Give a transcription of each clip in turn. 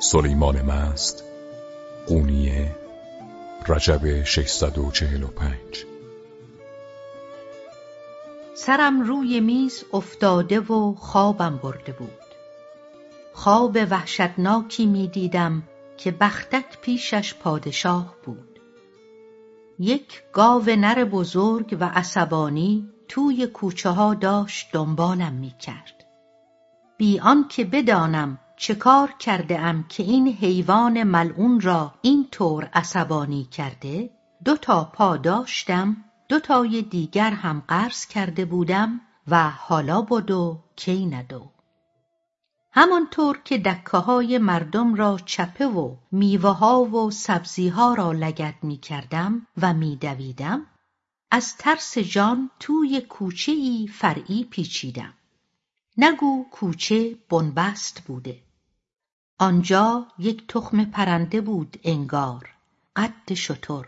سلیمان مست قونیه رجب 645 سرم روی میز افتاده و خوابم برده بود. خواب وحشتناکی می دیدم که بختک پیشش پادشاه بود. یک گاو نر بزرگ و عصبانی توی کوچه ها داشت دنبالم می کرد. بی آنکه بدانم چه کار کرده ام که این حیوان ملعون را این طور عصبانی کرده؟ دو تا پا داشتم دو تای دیگر هم قرض کرده بودم و حالا بدو کی ندو. همانطور که دکه های مردم را چپه و میوه ها و سبزی ها را لگد می کردم و می دویدم از ترس جان توی کوچه ای فرعی پیچیدم. نگو کوچه بنبست بوده. آنجا یک تخم پرنده بود انگار قد شتر.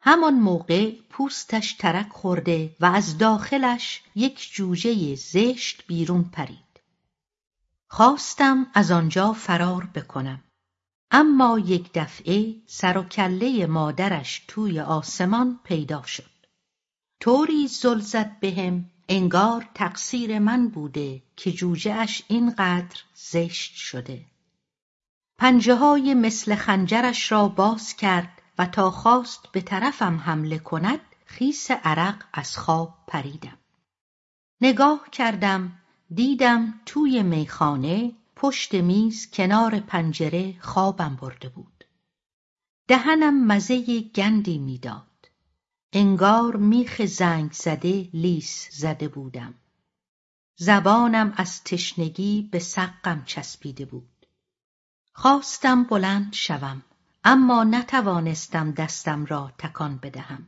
همان موقع پوستش ترک خورده و از داخلش یک جوجه زشت بیرون پرید. خواستم از آنجا فرار بکنم. اما یک دفعه سر و کله مادرش توی آسمان پیدا شد. طوری زل زد بهم انگار تقصیر من بوده که جوجه اش اینقدر زشت شده. پنجه های مثل خنجرش را باز کرد و تا خواست به طرفم حمله کند خیس عرق از خواب پریدم. نگاه کردم دیدم توی میخانه پشت میز کنار پنجره خوابم برده بود. دهنم مزه گندی می‌داد. انگار میخ زنگ زده لیس زده بودم. زبانم از تشنگی به سقم چسبیده بود. خواستم بلند شوم اما نتوانستم دستم را تکان بدهم.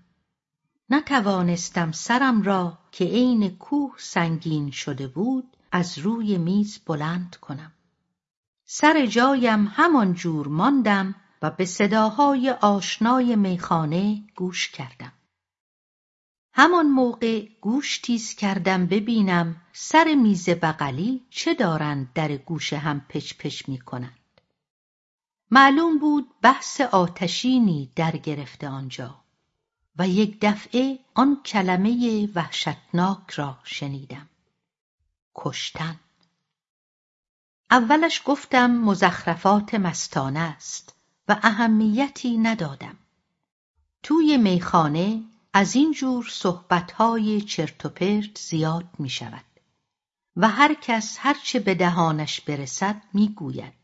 نتوانستم سرم را که عین کوه سنگین شده بود از روی میز بلند کنم. سر جایم همان جور ماندم و به صداهای آشنای میخانه گوش کردم. همان موقع گوش تیز کردم ببینم سر میز بغلی چه دارند در گوش هم پچ پچ می کنند. معلوم بود بحث آتشینی در گرفته آنجا و یک دفعه آن کلمه وحشتناک را شنیدم. کشتن اولش گفتم مزخرفات مستانه است و اهمیتی ندادم. توی میخانه از این جور صحبتهای چرت و پرت زیاد می شود و هر کس هرچه به دهانش برسد می گوید.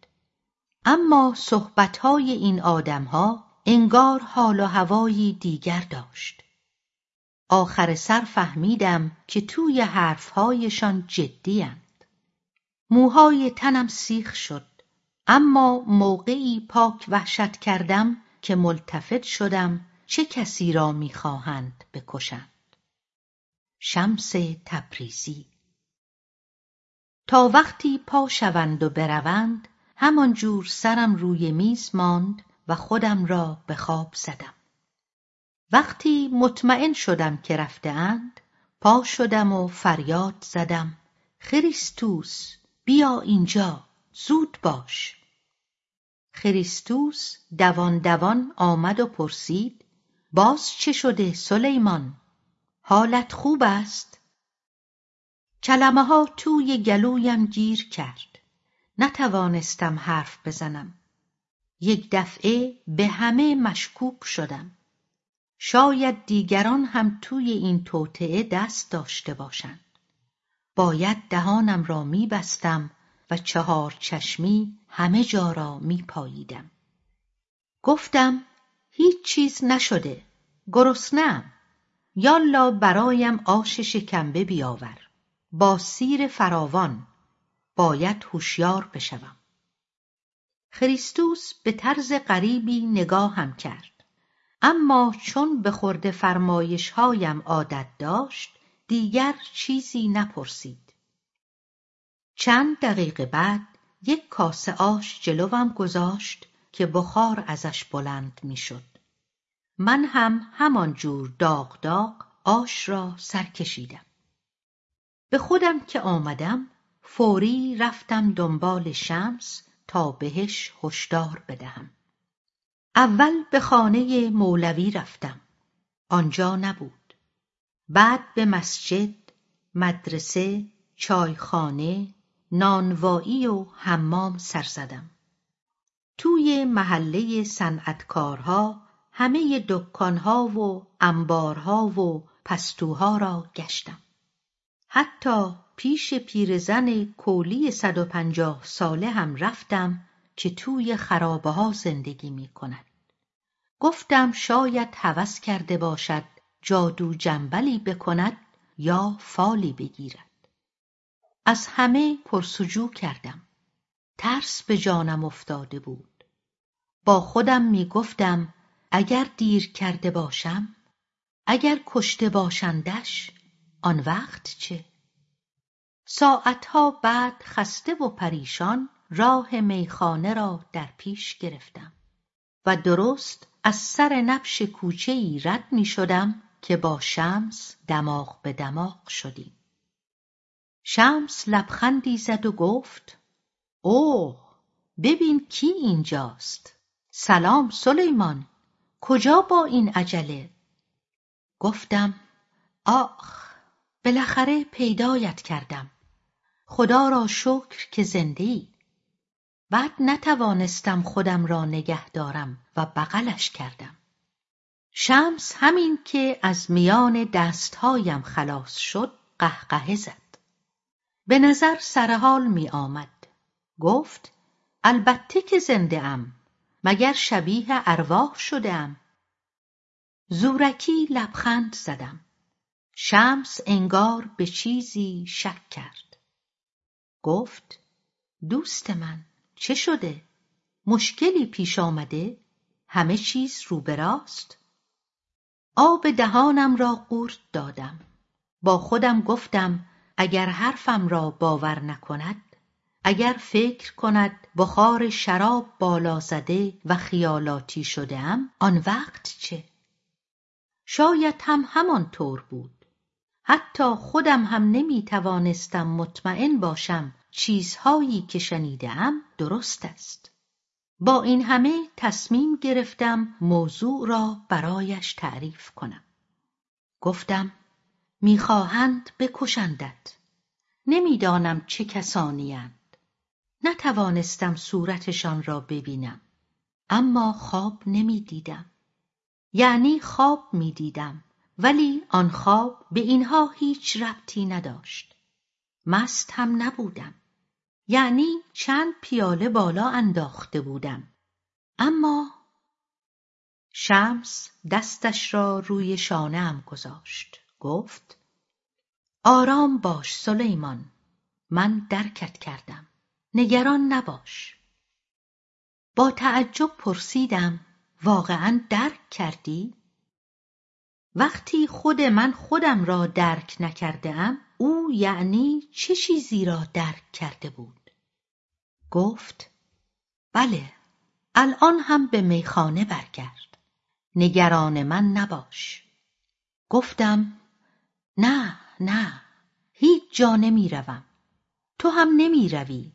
اما صحبتهای این آدمها انگار حال و هوایی دیگر داشت. آخر سر فهمیدم که توی حرفهایشان جدیند. موهای تنم سیخ شد اما موقعی پاک وحشت کردم که ملتفت شدم چه کسی را می‌خواهند بکشند شمس تبریزی تا وقتی پا شوند و بروند همان جور سرم روی میز ماند و خودم را به خواب زدم. وقتی مطمئن شدم که رفتهاند پا شدم و فریاد زدم خریستوس بیا اینجا زود باش. خریستوس دوان دوان آمد و پرسید باز چه شده سلیمان؟ حالت خوب است؟ کلمه ها توی گلویم گیر کرد. نتوانستم حرف بزنم. یک دفعه به همه مشکوک شدم. شاید دیگران هم توی این توطعه دست داشته باشند. باید دهانم را میبستم و چهار چشمی همه جا را میپاییدم. گفتم هیچ چیز نشده. گرسنهام یالا برایم آش شکمبه بیاور. با سیر فراوان. باید هوشیار بشوم. خریستوس به طرز غریبی نگاهم کرد. اما چون به خورده فرمایشهایم عادت داشت دیگر چیزی نپرسید. چند دقیقه بعد یک کاسه آش جلوم گذاشت که بخار ازش بلند می‌شد. من هم همان جور داغ داغ آش را سر کشیدم به خودم که آمدم فوری رفتم دنبال شمس تا بهش هشدار بدهم. اول به خانه مولوی رفتم. آنجا نبود. بعد به مسجد مدرسه چایخانه نانوایی و حمام سر زدم. توی محله صنعتکارها همه دکانها و انبارها و پستوها را گشتم. حتی پیش پیرزن کولی صد و پنجاه ساله هم رفتم که توی خرابه ها زندگی می کند. گفتم شاید هوس کرده باشد جادو جنبلی بکند یا فالی بگیرد. از همه پرسجو کردم. ترس به جانم افتاده بود. با خودم می گفتم اگر دیر کرده باشم اگر کشته باشندش آن وقت چه؟ ساعتها بعد خسته و پریشان راه میخانه را در پیش گرفتم و درست از سر نبش کوچه ای رد می شدم که با شمس دماغ به دماغ شدیم. شمس لبخندی زد و گفت اوه ببین کی اینجاست سلام سلیمان کجا با این عجله گفتم آخ بالاخره پیدایت کردم. خدا را شکر که زنده ای. بعد نتوانستم خودم را نگه دارم و بغلش کردم. شمس همین که از میان دستهایم خلاص شد قهقهه زد. به نظر سرحال می آمد. گفت البته که زنده ام. مگر شبیه ارواح شده ام؟ زورکی لبخند زدم. شمس انگار به چیزی شک کرد. گفت دوست من چه شده؟ مشکلی پیش آمده؟ همه چیز رو براست آب دهانم را قورت دادم. با خودم گفتم اگر حرفم را باور نکند اگر فکر کند بخار شراب بالا زده و خیالاتی شدهام آن وقت چه؟ شاید هم همان طور بود. حتی خودم هم نمی توانستم مطمئن باشم چیزهایی که شنیدهام درست است. با این همه تصمیم گرفتم موضوع را برایش تعریف کنم. گفتم می‌خواهند بکشندت. نمی‌دانم چه کسانیاند. نتوانستم صورتشان را ببینم. اما خواب نمی‌دیدم. یعنی خواب می‌دیدم. ولی آن خواب به اینها هیچ ربطی نداشت. مست هم نبودم. یعنی چند پیاله بالا انداخته بودم. اما شمس دستش را روی شانهام گذاشت. گفت آرام باش سلیمان من درکت کردم. نگران نباش. با تعجب پرسیدم واقعا درک کردی؟ وقتی خود من خودم را درک نکرده ام او یعنی چه چیزی را درک کرده بود؟ گفت بله الان هم به میخانه برگرد. نگران من نباش. گفتم نه نه هیچ جا نمی‌روم تو هم نمی‌روی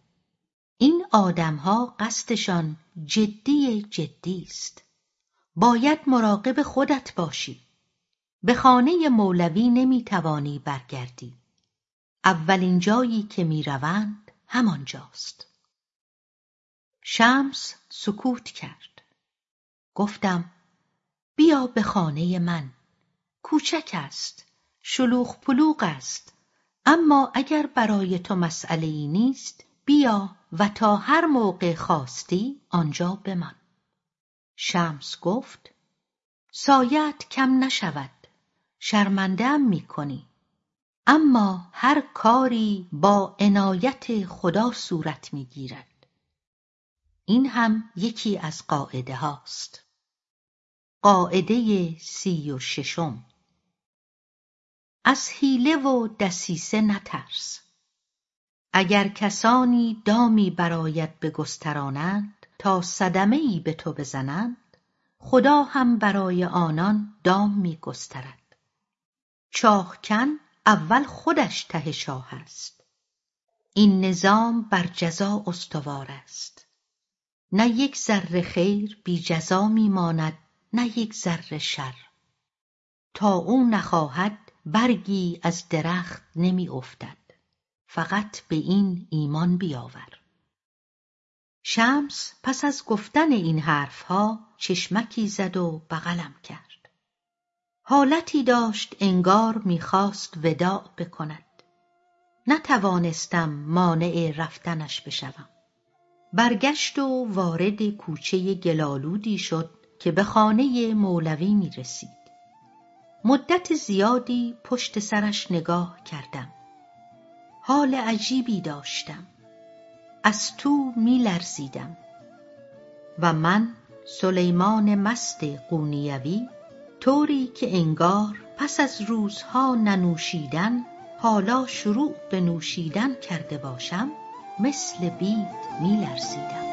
این آدمها قصدشان جدی جدی است. باید مراقب خودت باشی. به خانه مولوی نمی‌توانی برگردی. اولین جایی که می‌روند همانجاست. شمس سکوت کرد. گفتم بیا به خانه من. کوچک است شلوغ پلوغ است. اما اگر برای تو مسئله ای نیست بیا و تا هر موقع خواستی آنجا بمان. شمس گفت سایت کم نشود. شرمندهام می‌کنی. اما هر کاری با عنایت خدا صورت می‌گیرد. این هم یکی از قاعده هاست. قاعده سی و ششم. از حیله و دسیسه نترس. اگر کسانی دامی برایت بگسترانند تا صدمه ای به تو بزنند خدا هم برای آنان دام میگسترد. چاهکن اول خودش ته شاه است. این نظام بر جزا استوار است. نه یک ذره خیر بی جزا می ماند نه یک ذره شر. تا او نخواهد برگی از درخت نمی افتد. فقط به این ایمان بیاور. شمس پس از گفتن این حرفها چشمکی زد و بغلم کرد. حالتی داشت انگار می‌خواست وداع بکند نتوانستم مانع رفتنش بشوم برگشت و وارد کوچه گلالودی شد که به خانه مولوی می رسید. مدت زیادی پشت سرش نگاه کردم. حال عجیبی داشتم. از تو می لرزیدم. و من سلیمان مست قونیوی طوری که انگار پس از روزها ننوشیدن حالا شروع به نوشیدن کرده باشم مثل بید می لرزیدم.